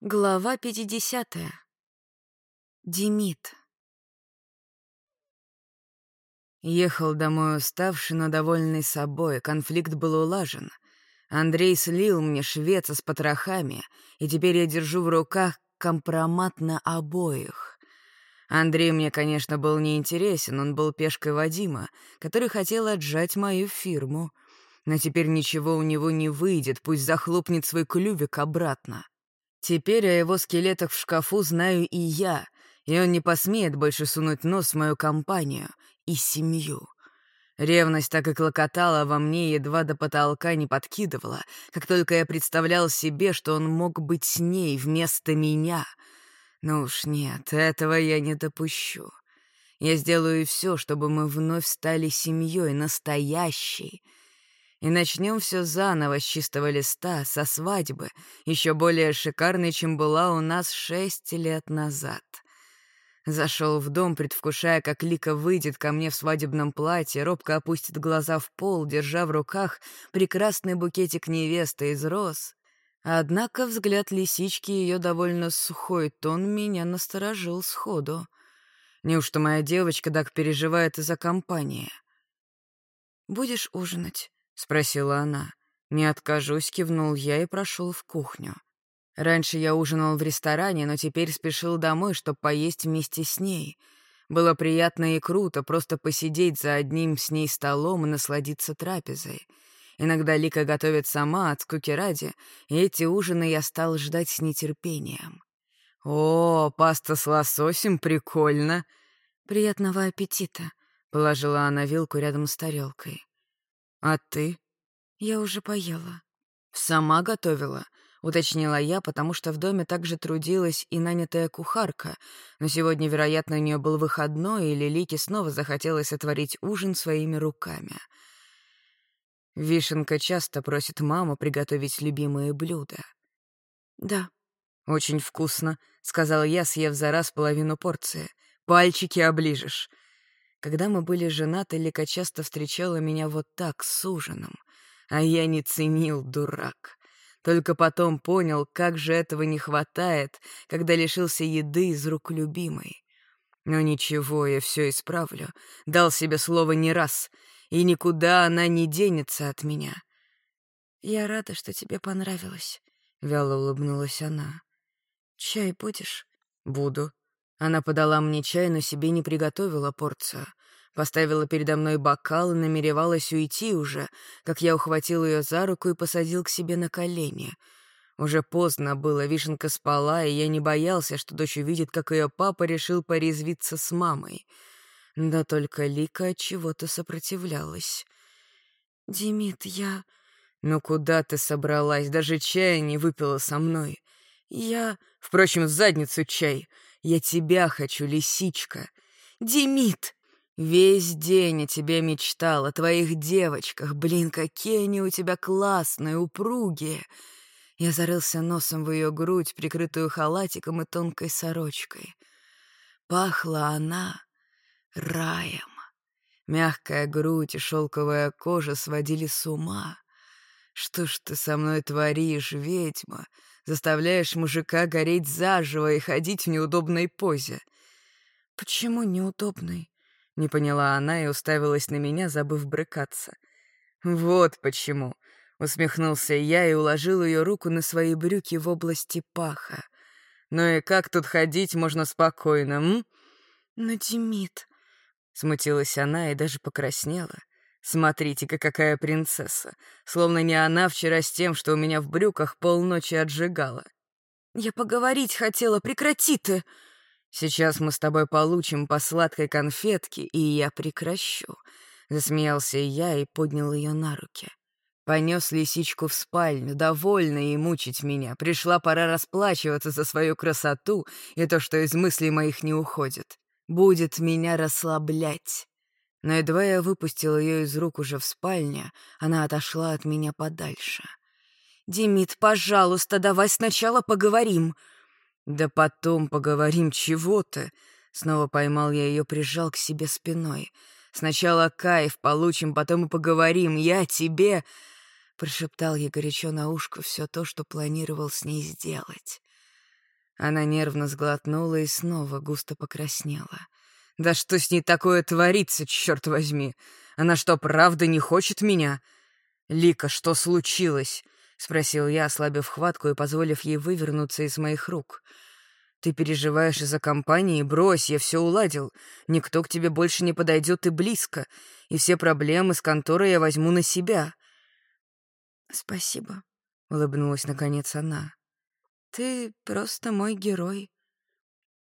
Глава 50. Демид. Ехал домой уставший, но довольный собой. Конфликт был улажен. Андрей слил мне швеца с потрохами, и теперь я держу в руках компромат на обоих. Андрей мне, конечно, был не интересен, он был пешкой Вадима, который хотел отжать мою фирму. Но теперь ничего у него не выйдет, пусть захлопнет свой клювик обратно. Теперь о его скелетах в шкафу знаю и я, и он не посмеет больше сунуть нос в мою компанию и семью. Ревность так и клокотала во мне, едва до потолка не подкидывала, как только я представлял себе, что он мог быть с ней вместо меня. Но уж нет, этого я не допущу. Я сделаю все, чтобы мы вновь стали семьей, настоящей — и начнем все заново с чистого листа, со свадьбы, еще более шикарной, чем была у нас шесть лет назад. Зашел в дом, предвкушая, как Лика выйдет ко мне в свадебном платье, робко опустит глаза в пол, держа в руках прекрасный букетик невесты из роз. Однако взгляд лисички и ее довольно сухой тон меня насторожил сходу. Неужто моя девочка так переживает из-за компании? «Будешь ужинать?» — спросила она. «Не откажусь», — кивнул я и прошел в кухню. Раньше я ужинал в ресторане, но теперь спешил домой, чтобы поесть вместе с ней. Было приятно и круто просто посидеть за одним с ней столом и насладиться трапезой. Иногда Лика готовит сама, от скуки ради, и эти ужины я стал ждать с нетерпением. «О, паста с лососем, прикольно!» «Приятного аппетита!» — положила она вилку рядом с тарелкой. «А ты?» «Я уже поела». «Сама готовила?» — уточнила я, потому что в доме также трудилась и нанятая кухарка, но сегодня, вероятно, у нее был выходной, или Лике снова захотелось отварить ужин своими руками. Вишенка часто просит маму приготовить любимые блюда. «Да». «Очень вкусно», — сказал я, съев за раз половину порции. «Пальчики оближешь». Когда мы были женаты, Лика часто встречала меня вот так, с ужином. А я не ценил, дурак. Только потом понял, как же этого не хватает, когда лишился еды из рук любимой. Но ничего, я все исправлю. Дал себе слово не раз, и никуда она не денется от меня. «Я рада, что тебе понравилось», — вяло улыбнулась она. «Чай будешь?» «Буду», она подала мне чай, но себе не приготовила порцию. Поставила передо мной бокал и намеревалась уйти уже, как я ухватил ее за руку и посадил к себе на колени. Уже поздно было, Вишенка спала, и я не боялся, что дочь увидит, как ее папа решил порезвиться с мамой. Да только Лика от чего-то сопротивлялась. «Димит, я...» «Ну куда ты собралась? Даже чая не выпила со мной». «Я...» «Впрочем, задницу чай. Я тебя хочу, лисичка. Демид!» Весь день о тебе мечтал, о твоих девочках. Блин, какие они у тебя классные, упругие. Я зарылся носом в ее грудь, прикрытую халатиком и тонкой сорочкой. Пахла она раем. Мягкая грудь и шелковая кожа сводили с ума. Что ж ты со мной творишь, ведьма? Заставляешь мужика гореть заживо и ходить в неудобной позе. Почему неудобной? Не поняла она и уставилась на меня, забыв брыкаться. Вот почему. Усмехнулся я и уложил ее руку на свои брюки в области паха. Ну и как тут ходить можно спокойно, м? Но Демид... Смутилась она и даже покраснела. Смотрите-ка, какая принцесса. Словно не она вчера с тем, что у меня в брюках полночи отжигала. «Я поговорить хотела, прекрати ты!» «Сейчас мы с тобой получим по сладкой конфетке, и я прекращу», — засмеялся я и поднял ее на руки. Понес лисичку в спальню, довольна и мучить меня. Пришла пора расплачиваться за свою красоту и то, что из мыслей моих не уходит. Будет меня расслаблять. Но едва я выпустил ее из рук уже в спальне, она отошла от меня подальше. «Демид, пожалуйста, давай сначала поговорим», «Да потом поговорим, чего ты?» Снова поймал я ее, прижал к себе спиной. «Сначала кайф получим, потом и поговорим. Я тебе...» Прошептал я горячо на ушко все то, что планировал с ней сделать. Она нервно сглотнула и снова густо покраснела. «Да что с ней такое творится, черт возьми? Она что, правда не хочет меня?» «Лика, что случилось?» — спросил я, ослабив хватку и позволив ей вывернуться из моих рук. «Ты переживаешь из-за компании? Брось, я все уладил. Никто к тебе больше не подойдет и близко. И все проблемы с конторой я возьму на себя». «Спасибо», — улыбнулась наконец она. «Ты просто мой герой».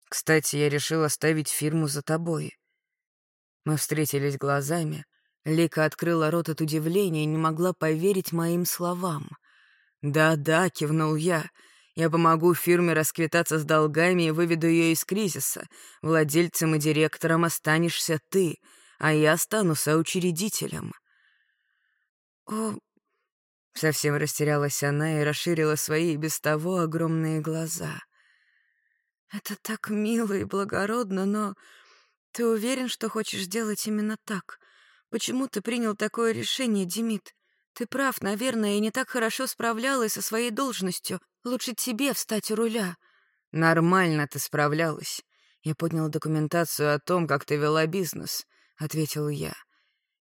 «Кстати, я решил оставить фирму за тобой». Мы встретились глазами. Лика открыла рот от удивления и не могла поверить моим словам. «Да-да», — кивнул я, — «я помогу фирме расквитаться с долгами и выведу ее из кризиса. Владельцем и директором останешься ты, а я стану соучредителем». «О, Совсем растерялась она и расширила свои без того огромные глаза. Это так мило и благородно, но ты уверен, что хочешь сделать именно так? Почему ты принял такое решение, Демид? Ты прав, наверное, и не так хорошо справлялась со своей должностью. Лучше тебе встать у руля. Нормально ты справлялась. Я поднял документацию о том, как ты вела бизнес, ответил я.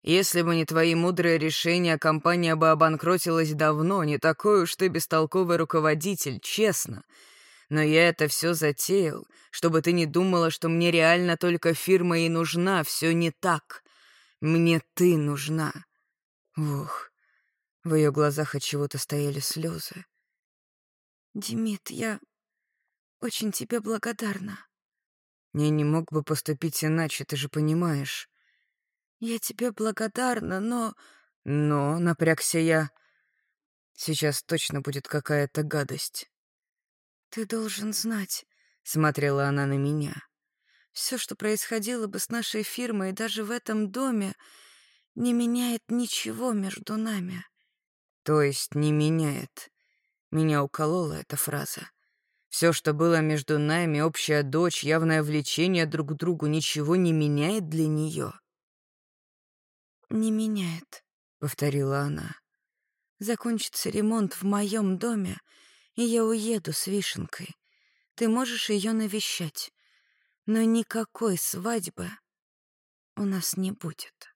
Если бы не твои мудрые решения, компания бы обанкротилась давно, не такой уж ты бестолковый руководитель, честно. Но я это все затеял, чтобы ты не думала, что мне реально только фирма и нужна, все не так. Мне ты нужна. Ух, в ее глазах от чего-то стояли слезы. Демид, я очень тебе благодарна. Я не мог бы поступить иначе, ты же понимаешь. «Я тебе благодарна, но...» «Но...» — напрягся я. «Сейчас точно будет какая-то гадость». «Ты должен знать...» — смотрела она на меня. «Все, что происходило бы с нашей фирмой даже в этом доме, не меняет ничего между нами». «То есть не меняет?» Меня уколола эта фраза. Все, что было между нами, общая дочь, явное влечение друг к другу, ничего не меняет для нее. «Не меняет», — повторила она. «Закончится ремонт в моем доме, и я уеду с вишенкой. Ты можешь ее навещать, но никакой свадьбы у нас не будет».